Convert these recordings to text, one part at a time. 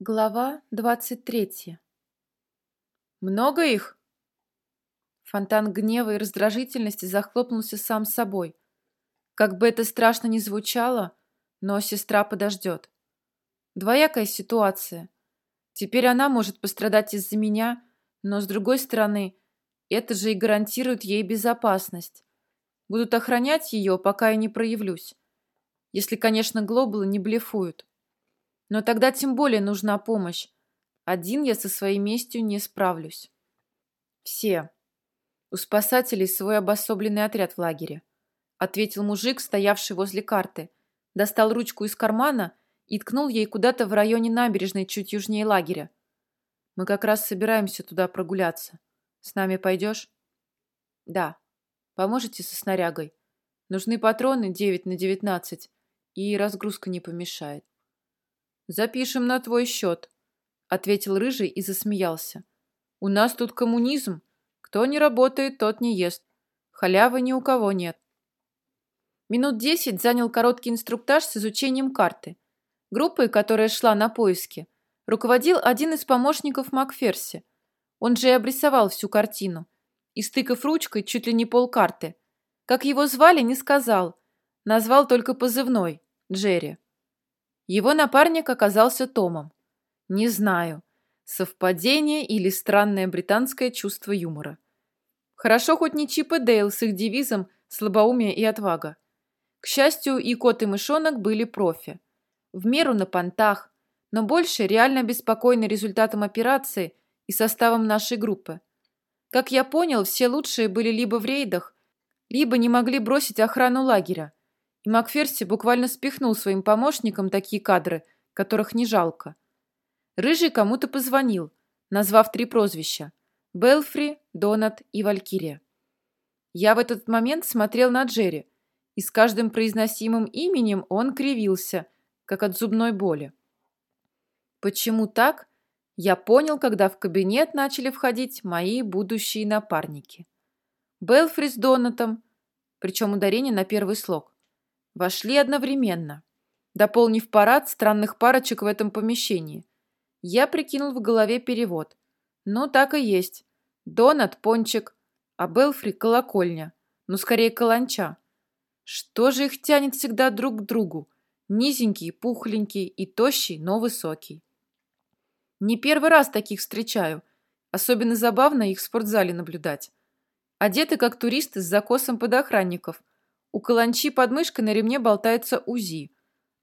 Глава двадцать третья. «Много их?» Фонтан гнева и раздражительности захлопнулся сам собой. Как бы это страшно ни звучало, но сестра подождет. Двоякая ситуация. Теперь она может пострадать из-за меня, но, с другой стороны, это же и гарантирует ей безопасность. Будут охранять ее, пока я не проявлюсь. Если, конечно, глобалы не блефуют. Но тогда тем более нужна помощь. Один я со своей местью не справлюсь. Все. У спасателей свой обособленный отряд в лагере. Ответил мужик, стоявший возле карты. Достал ручку из кармана и ткнул ей куда-то в районе набережной, чуть южнее лагеря. Мы как раз собираемся туда прогуляться. С нами пойдешь? Да. Поможете со снарягой? Нужны патроны 9 на 19, и разгрузка не помешает. «Запишем на твой счет», — ответил Рыжий и засмеялся. «У нас тут коммунизм. Кто не работает, тот не ест. Халявы ни у кого нет». Минут десять занял короткий инструктаж с изучением карты. Группой, которая шла на поиски, руководил один из помощников Макферси. Он же и обрисовал всю картину, истыкав ручкой чуть ли не полкарты. Как его звали, не сказал. Назвал только позывной – Джерри. Его напарник оказался Томом. Не знаю, совпадение или странное британское чувство юмора. Хорошо хоть не Чип и Дейл с их девизом «Слабоумие и отвага». К счастью, и кот, и мышонок были профи. В меру на понтах, но больше реально беспокойны результатом операции и составом нашей группы. Как я понял, все лучшие были либо в рейдах, либо не могли бросить охрану лагеря, и Макферси буквально спихнул своим помощникам такие кадры, которых не жалко. Рыжий кому-то позвонил, назвав три прозвища – Белфри, Донат и Валькирия. Я в этот момент смотрел на Джерри, и с каждым произносимым именем он кривился, как от зубной боли. Почему так, я понял, когда в кабинет начали входить мои будущие напарники. Белфри с Донатом, причем ударение на первый слог. Вошли одновременно, дополнив парад странных парочек в этом помещении. Я прикинул в голове перевод. Ну, так и есть. Донат – пончик, а Белфри – колокольня. Ну, скорее, каланча. Что же их тянет всегда друг к другу? Низенький, пухленький и тощий, но высокий. Не первый раз таких встречаю. Особенно забавно их в спортзале наблюдать. Одеты как туристы с закосом под охранников – у каланчи под мышкой на ремне болтается УЗИ,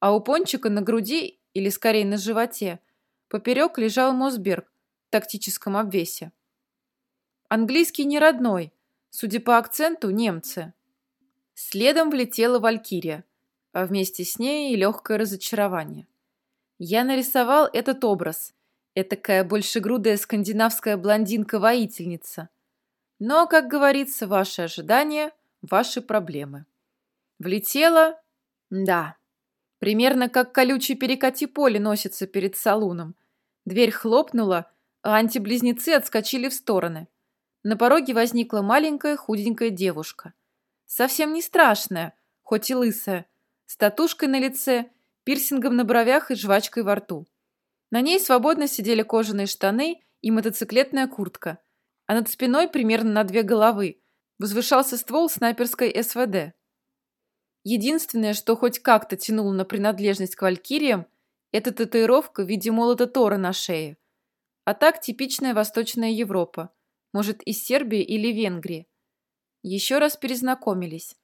а у пончика на груди, или скорее на животе, поперек лежал Мосберг в тактическом обвесе. Английский не родной, судя по акценту, немцы. Следом влетела Валькирия, а вместе с ней и легкое разочарование. Я нарисовал этот образ, этакая большегрудая скандинавская блондинка-воительница. Но, как говорится, ваши ожидания – ваши проблемы. Влетела? Да. Примерно как колючий перекати поле носится перед салуном. Дверь хлопнула, а антиблизнецы отскочили в стороны. На пороге возникла маленькая худенькая девушка. Совсем не страшная, хоть и лысая, с татушкой на лице, пирсингом на бровях и жвачкой во рту. На ней свободно сидели кожаные штаны и мотоциклетная куртка, а над спиной примерно на две головы возвышался ствол снайперской СВД. Единственное, что хоть как-то тянуло на принадлежность к валькириям, это татуировка в виде молота Тора на шее. А так типичная Восточная Европа. Может, из Сербии или Венгрии. Еще раз перезнакомились.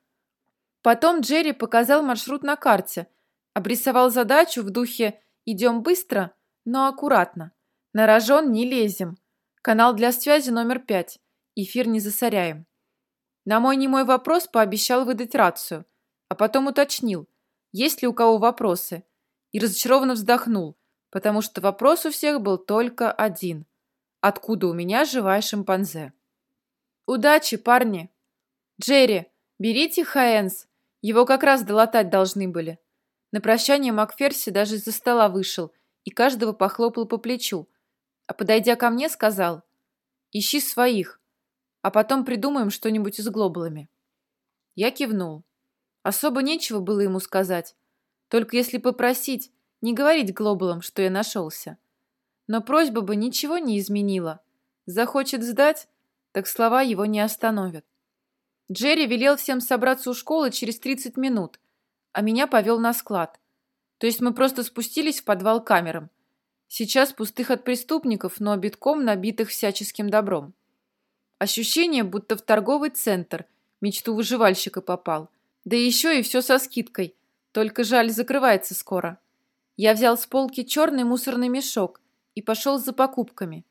Потом Джерри показал маршрут на карте, обрисовал задачу в духе «идем быстро, но аккуратно, на рожон не лезем, канал для связи номер пять, эфир не засоряем». На мой немой вопрос пообещал выдать рацию – потом уточнил, есть ли у кого вопросы, и разочарованно вздохнул, потому что вопрос у всех был только один. Откуда у меня живая шимпанзе? Удачи, парни! Джерри, берите Хаэнс, его как раз долатать должны были. На прощание Макферси даже из-за стола вышел и каждого похлопал по плечу, а подойдя ко мне, сказал «Ищи своих, а потом придумаем что-нибудь с глобалами». Я кивнул. Особо нечего было ему сказать. Только если попросить, не говорить глобалам, что я нашелся. Но просьба бы ничего не изменила. Захочет сдать, так слова его не остановят. Джерри велел всем собраться у школы через 30 минут, а меня повел на склад. То есть мы просто спустились в подвал камерам. Сейчас пустых от преступников, но битком набитых всяческим добром. Ощущение, будто в торговый центр мечту выживальщика попал. Да еще и все со скидкой. Только жаль, закрывается скоро. Я взял с полки черный мусорный мешок и пошел за покупками.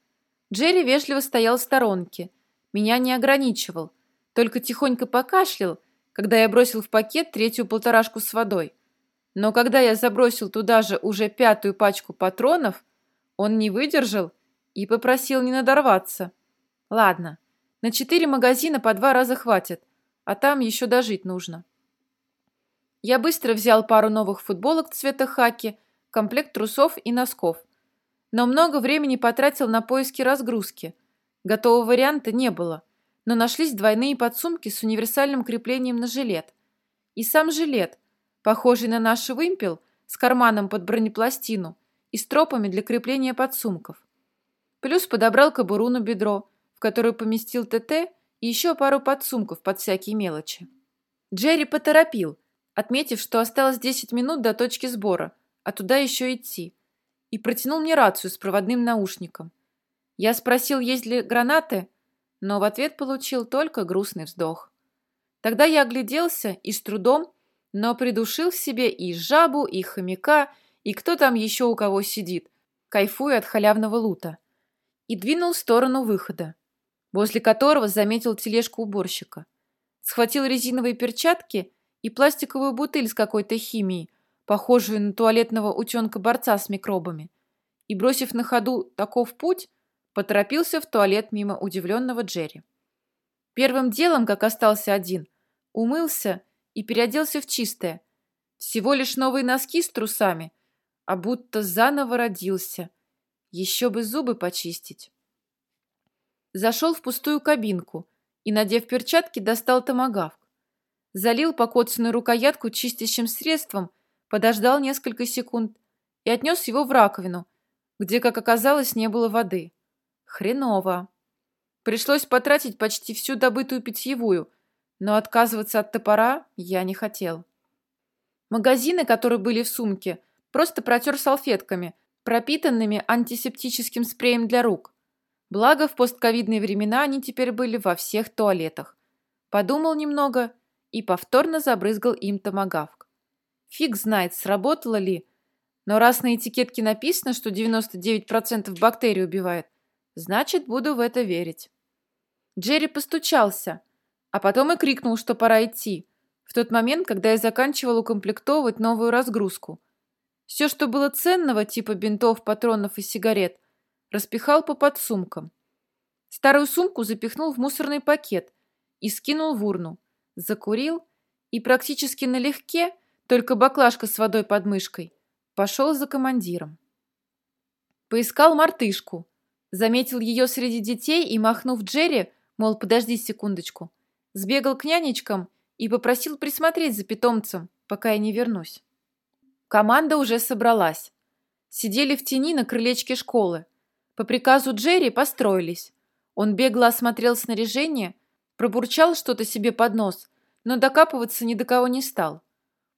Джерри вежливо стоял в сторонке. Меня не ограничивал. Только тихонько покашлял, когда я бросил в пакет третью полторашку с водой. Но когда я забросил туда же уже пятую пачку патронов, он не выдержал и попросил не надорваться. Ладно, на четыре магазина по два раза хватит, а там еще дожить нужно. Я быстро взял пару новых футболок цвета хаки, комплект трусов и носков. Но много времени потратил на поиски разгрузки. Готового варианта не было, но нашлись двойные подсумки с универсальным креплением на жилет. И сам жилет, похожий на наш вымпел, с карманом под бронепластину и стропами для крепления подсумков. Плюс подобрал кобуру на бедро, в которую поместил ТТ и еще пару подсумков под всякие мелочи. Джерри поторопил, отметив, что осталось 10 минут до точки сбора, а туда еще идти, и протянул мне рацию с проводным наушником. Я спросил, есть ли гранаты, но в ответ получил только грустный вздох. Тогда я огляделся и с трудом, но придушил в себе и жабу, и хомяка, и кто там еще у кого сидит, кайфуя от халявного лута, и двинул в сторону выхода возле которого заметил тележку уборщика. Схватил резиновые перчатки и пластиковую бутыль с какой-то химией, похожую на туалетного утенка-борца с микробами, и, бросив на ходу таков путь, поторопился в туалет мимо удивленного Джерри. Первым делом, как остался один, умылся и переоделся в чистое. Всего лишь новые носки с трусами, а будто заново родился. Еще бы зубы почистить зашел в пустую кабинку и, надев перчатки, достал томагавк. Залил покоцанную рукоятку чистящим средством, подождал несколько секунд и отнес его в раковину, где, как оказалось, не было воды. Хреново. Пришлось потратить почти всю добытую питьевую, но отказываться от топора я не хотел. Магазины, которые были в сумке, просто протер салфетками, пропитанными антисептическим спреем для рук. Благо, в постковидные времена они теперь были во всех туалетах. Подумал немного и повторно забрызгал им томагавк. Фиг знает, сработало ли, но раз на этикетке написано, что 99% бактерий убивает, значит, буду в это верить. Джерри постучался, а потом и крикнул, что пора идти, в тот момент, когда я заканчивал укомплектовывать новую разгрузку. Все, что было ценного, типа бинтов, патронов и сигарет – распихал по подсумкам. Старую сумку запихнул в мусорный пакет и скинул в урну. Закурил и практически налегке, только баклажка с водой под мышкой, пошел за командиром. Поискал мартышку, заметил ее среди детей и, махнув Джерри, мол, подожди секундочку, сбегал к нянечкам и попросил присмотреть за питомцем, пока я не вернусь. Команда уже собралась. Сидели в тени на крылечке школы, по приказу Джерри построились. Он бегло осмотрел снаряжение, пробурчал что-то себе под нос, но докапываться ни до кого не стал.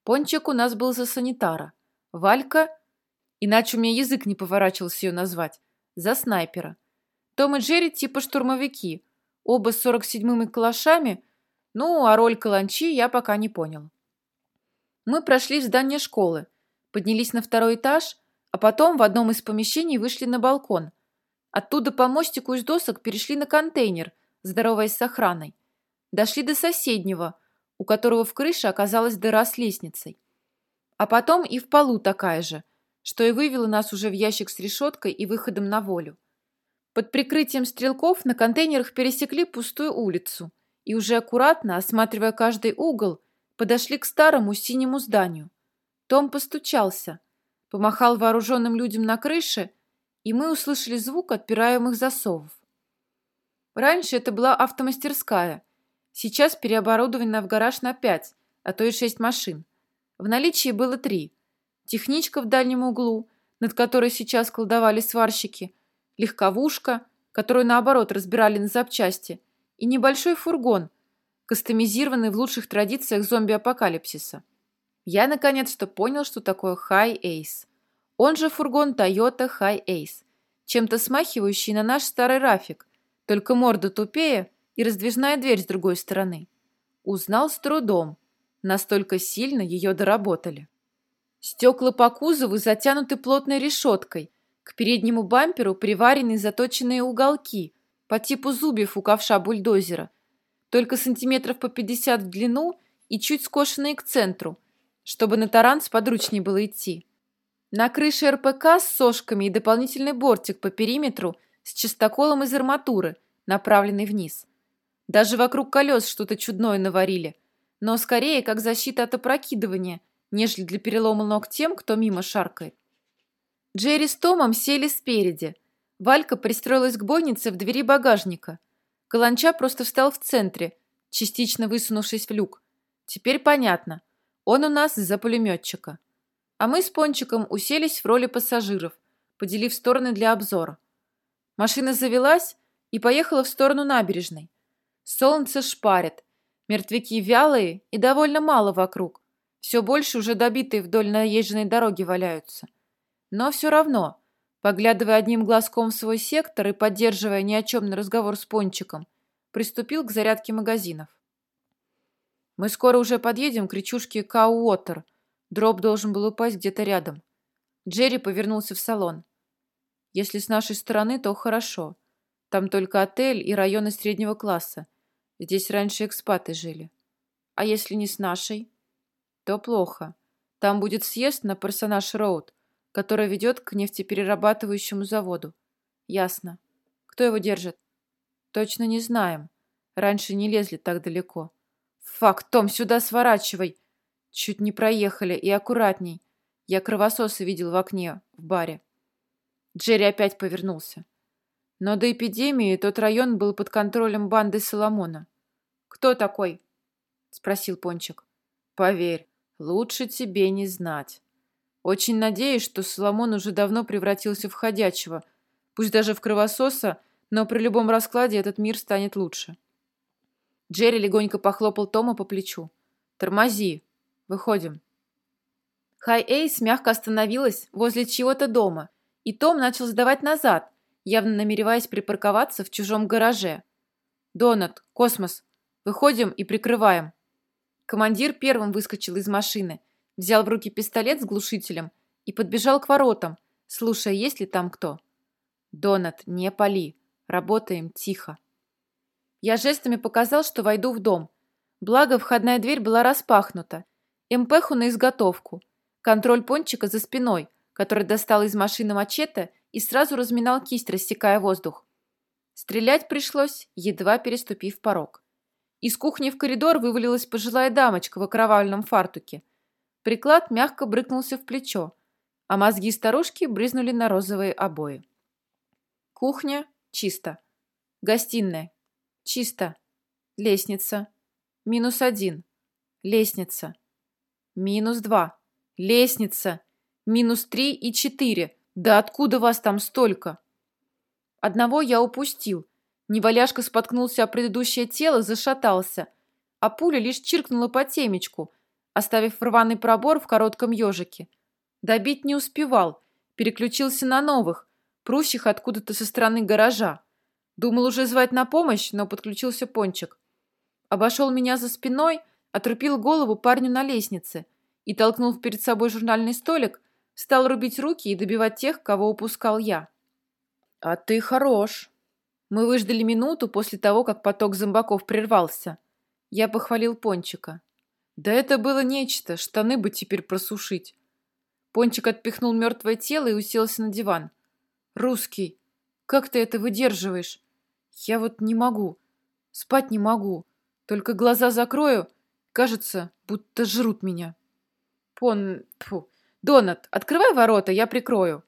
Пончик у нас был за санитара. Валька, иначе у меня язык не поворачивался ее назвать, за снайпера. Том и Джерри типа штурмовики, оба с 47-ми калашами, ну, а роль каланчи я пока не понял. Мы прошли в здание школы, поднялись на второй этаж, а потом в одном из помещений вышли на балкон, Оттуда по мостику из досок перешли на контейнер, здороваясь с охраной. Дошли до соседнего, у которого в крыше оказалась дыра с лестницей. А потом и в полу такая же, что и вывело нас уже в ящик с решеткой и выходом на волю. Под прикрытием стрелков на контейнерах пересекли пустую улицу и уже аккуратно, осматривая каждый угол, подошли к старому синему зданию. Том постучался, помахал вооруженным людям на крыше и мы услышали звук отпираемых засовов. Раньше это была автомастерская, сейчас переоборудована в гараж на пять, а то и шесть машин. В наличии было три. Техничка в дальнем углу, над которой сейчас колдовали сварщики, легковушка, которую, наоборот, разбирали на запчасти, и небольшой фургон, кастомизированный в лучших традициях зомби-апокалипсиса. Я наконец-то понял, что такое High Ace. Он же фургон Toyota High Ace, чем-то смахивающий на наш старый Рафик, только морда тупее и раздвижная дверь с другой стороны. Узнал с трудом, настолько сильно ее доработали. Стекла по кузову затянуты плотной решеткой, к переднему бамперу приварены заточенные уголки по типу зубьев у ковша бульдозера, только сантиметров по 50 в длину и чуть скошенные к центру, чтобы на таран сподручней было идти. На крыше РПК с сошками и дополнительный бортик по периметру с частоколом из арматуры, направленный вниз. Даже вокруг колес что-то чудное наварили, но скорее как защита от опрокидывания, нежели для перелома ног тем, кто мимо шаркает. Джерри с Томом сели спереди. Валька пристроилась к бойнице в двери багажника. Каланча просто встал в центре, частично высунувшись в люк. Теперь понятно. Он у нас за пулеметчика. А мы с Пончиком уселись в роли пассажиров, поделив стороны для обзора. Машина завелась и поехала в сторону набережной. Солнце шпарит. Мертвяки вялые и довольно мало вокруг. Все больше уже добитые вдоль наезженной дороги валяются. Но все равно, поглядывая одним глазком в свой сектор и поддерживая ни о чем на разговор с Пончиком, приступил к зарядке магазинов. «Мы скоро уже подъедем к речушке Кауотер. Дроп должен был упасть где-то рядом». Джерри повернулся в салон. «Если с нашей стороны, то хорошо. Там только отель и районы среднего класса. Здесь раньше экспаты жили. А если не с нашей?» то плохо. Там будет съезд на Персонаж-Роуд, который ведет к нефтеперерабатывающему заводу. Ясно. Кто его держит? Точно не знаем. Раньше не лезли так далеко. Фак, Том, сюда сворачивай. Чуть не проехали, и аккуратней. Я кровососа видел в окне, в баре. Джерри опять повернулся. Но до эпидемии тот район был под контролем банды Соломона. «Кто такой?» — спросил Пончик. «Поверь, Лучше тебе не знать. Очень надеюсь, что Соломон уже давно превратился в ходячего, пусть даже в кровососа, но при любом раскладе этот мир станет лучше. Джерри легонько похлопал Тома по плечу. «Тормози. Выходим». Хай Эйс мягко остановилась возле чего-то дома, и Том начал сдавать назад, явно намереваясь припарковаться в чужом гараже. «Донат, Космос, выходим и прикрываем». Командир первым выскочил из машины, взял в руки пистолет с глушителем и подбежал к воротам, слушая, есть ли там кто. «Донат, не пали. Работаем тихо». Я жестами показал, что войду в дом. Благо, входная дверь была распахнута. МПХу на изготовку. Контроль пончика за спиной, который достал из машины мачете и сразу разминал кисть, рассекая воздух. Стрелять пришлось, едва переступив порог. Из кухни в коридор вывалилась пожилая дамочка в окровавленном фартуке. Приклад мягко брыкнулся в плечо, а мозги старушки брызнули на розовые обои. Кухня чисто. Гостиная чисто. Лестница минус один. Лестница минус два. Лестница минус три и четыре. Да откуда вас там столько? Одного я упустил – Неваляшка споткнулся о предыдущее тело, зашатался, а пуля лишь чиркнула по темечку, оставив рваный пробор в коротком ежике. Добить не успевал, переключился на новых, прущих откуда-то со стороны гаража. Думал уже звать на помощь, но подключился пончик. Обошел меня за спиной, отрубил голову парню на лестнице и, толкнув перед собой журнальный столик, стал рубить руки и добивать тех, кого упускал я. «А ты хорош!» Мы выждали минуту после того, как поток зомбаков прервался. Я похвалил Пончика. Да это было нечто, штаны бы теперь просушить. Пончик отпихнул мертвое тело и уселся на диван. «Русский, как ты это выдерживаешь? Я вот не могу. Спать не могу. Только глаза закрою, кажется, будто жрут меня». «Пон... Фу. Донат, открывай ворота, я прикрою».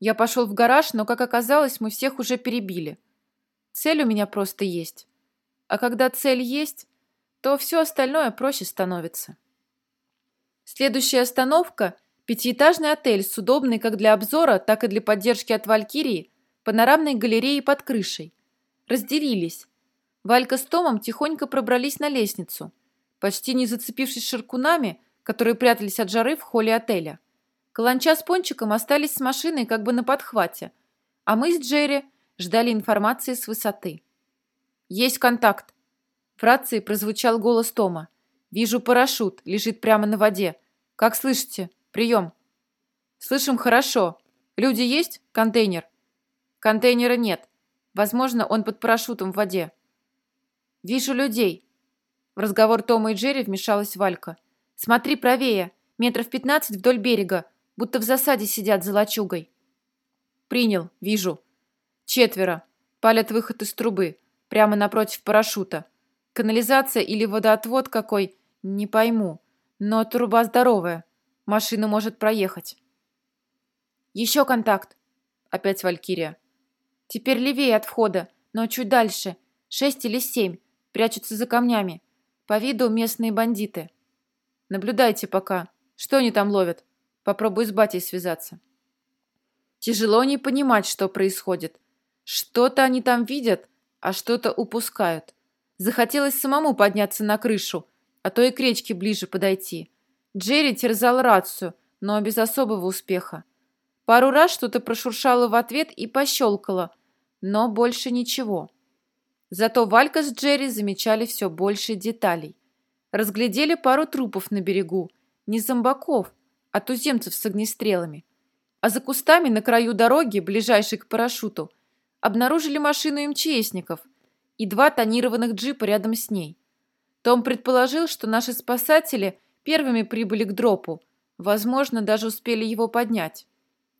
Я пошел в гараж, но, как оказалось, мы всех уже перебили. Цель у меня просто есть. А когда цель есть, то все остальное проще становится. Следующая остановка – Пятиэтажный отель с удобной как для обзора, так и для поддержки от Валькирии, панорамной галереей под крышей. Разделились. Валька с Томом тихонько пробрались на лестницу, почти не зацепившись ширкунами, которые прятались от жары в холле отеля. Каланча с Пончиком остались с машиной как бы на подхвате, а мы с Джерри ждали информации с высоты. «Есть контакт!» В рации прозвучал голос Тома. «Вижу парашют, лежит прямо на воде. Как слышите? Прием!» «Слышим хорошо. Люди есть? Контейнер?» «Контейнера нет. Возможно, он под парашютом в воде». «Вижу людей». В разговор Тома и Джерри вмешалась Валька. «Смотри правее. Метров пятнадцать вдоль берега. Будто в засаде сидят за лачугой». «Принял. Вижу». «Четверо. Палят выход из трубы. Прямо напротив парашюта. Канализация или водоотвод какой, не пойму. Но труба здоровая. Машина может проехать». «Еще контакт». Опять Валькирия. «Теперь левее от входа, но чуть дальше. Шесть или семь прячутся за камнями. По виду местные бандиты. Наблюдайте пока. Что они там ловят? Попробую с батей связаться. Тяжело не понимать, что происходит. Что-то они там видят, а что-то упускают. Захотелось самому подняться на крышу, а то и к речке ближе подойти. Джерри терзал рацию, но без особого успеха. Пару раз что-то прошуршало в ответ и пощелкало, но больше ничего. Зато Валька с Джерри замечали все больше деталей. Разглядели пару трупов на берегу. Не зомбаков, а туземцев с огнестрелами. А за кустами на краю дороги, ближайшей к парашюту, обнаружили машину МЧСников и два тонированных джипа рядом с ней. Том предположил, что наши спасатели первыми прибыли к дропу, возможно, даже успели его поднять.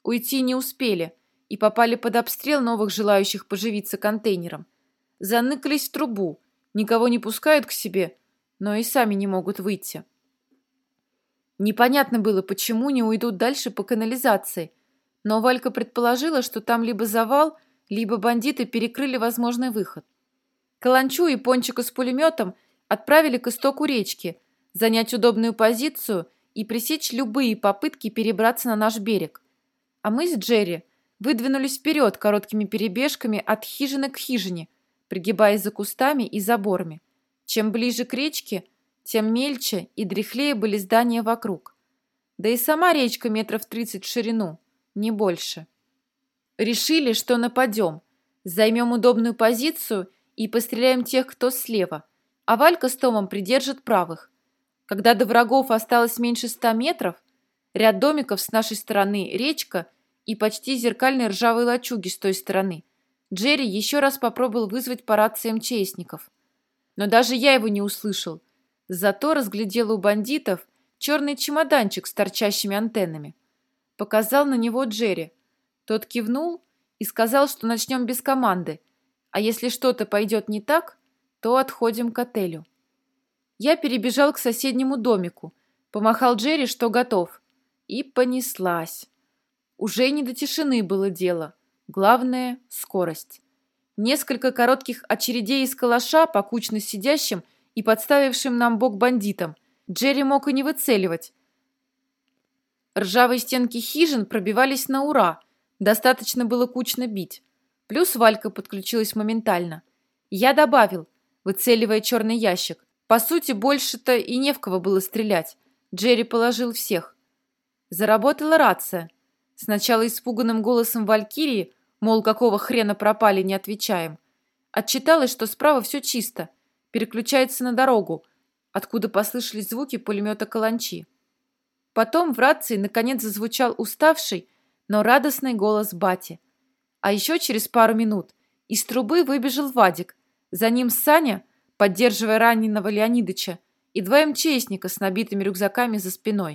Уйти не успели и попали под обстрел новых желающих поживиться контейнером заныкались в трубу, никого не пускают к себе, но и сами не могут выйти. Непонятно было, почему не уйдут дальше по канализации, но Валька предположила, что там либо завал, либо бандиты перекрыли возможный выход. Каланчу и Пончика с пулеметом отправили к истоку речки, занять удобную позицию и пресечь любые попытки перебраться на наш берег. А мы с Джерри выдвинулись вперед короткими перебежками от хижины к хижине, пригибаясь за кустами и заборами. Чем ближе к речке, тем мельче и дряхлее были здания вокруг. Да и сама речка метров тридцать в ширину, не больше. Решили, что нападем, займем удобную позицию и постреляем тех, кто слева, а Валька с Томом придержат правых. Когда до врагов осталось меньше ста метров, ряд домиков с нашей стороны речка и почти зеркальные ржавые лачуги с той стороны – Джерри еще раз попробовал вызвать по рации МЧСников. Но даже я его не услышал. Зато разглядел у бандитов черный чемоданчик с торчащими антеннами. Показал на него Джерри. Тот кивнул и сказал, что начнем без команды, а если что-то пойдет не так, то отходим к отелю. Я перебежал к соседнему домику, помахал Джерри, что готов, и понеслась. Уже не до тишины было дело. Главное – скорость. Несколько коротких очередей из калаша по кучно сидящим и подставившим нам бок бандитам. Джерри мог и не выцеливать. Ржавые стенки хижин пробивались на ура. Достаточно было кучно бить. Плюс Валька подключилась моментально. Я добавил, выцеливая черный ящик. По сути, больше-то и не в кого было стрелять. Джерри положил всех. Заработала рация. Сначала испуганным голосом Валькирии, мол, какого хрена пропали, не отвечаем. Отчиталась, что справа все чисто. Переключается на дорогу, откуда послышались звуки пулемета «Каланчи». Потом в рации наконец зазвучал уставший, но радостный голос бати. А еще через пару минут из трубы выбежал Вадик. За ним Саня, поддерживая раненого Леонидыча, и два МЧСника с набитыми рюкзаками за спиной.